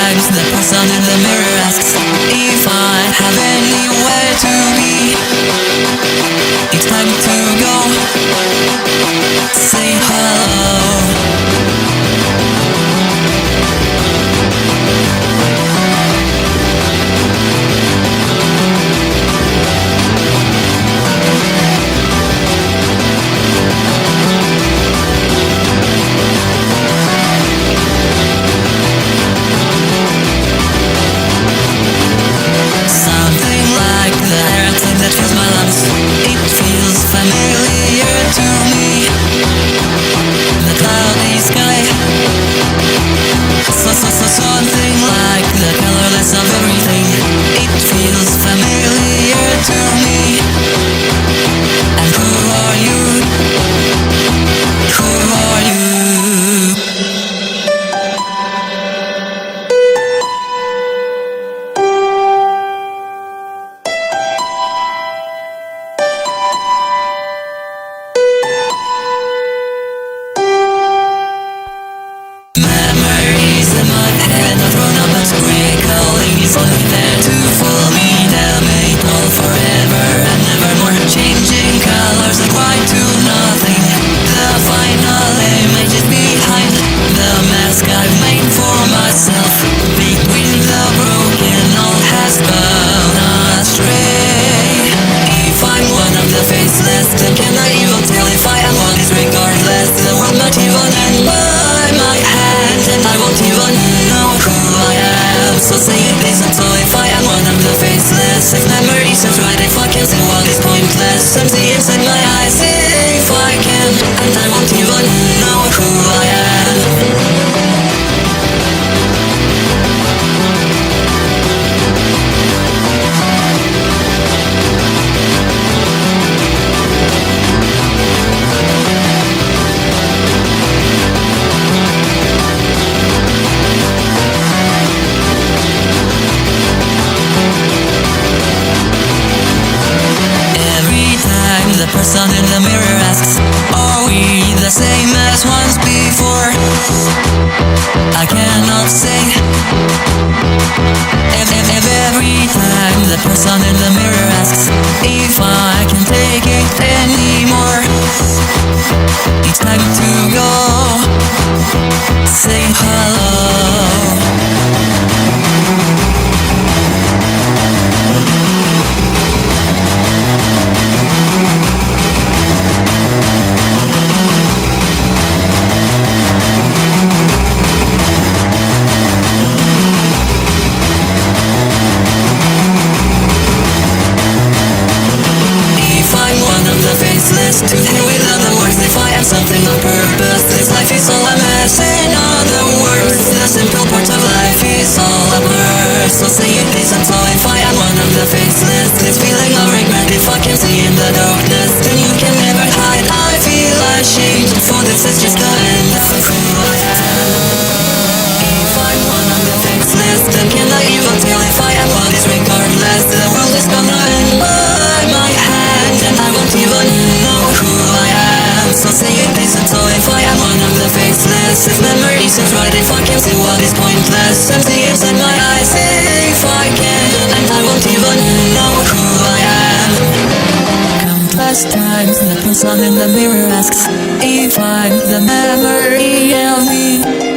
The person in the mirror asks if I have any way to So say it based on toy I'm one of the faceless. If memories are right if I can see what is pointless. Some tears in my eyes if I can And I won't you on this once before. I cannot say if, if, if every time the person in the mirror asks if I can take it anymore. It's time to go. Say hello. past The person in the mirror asks If I'm the memory of me.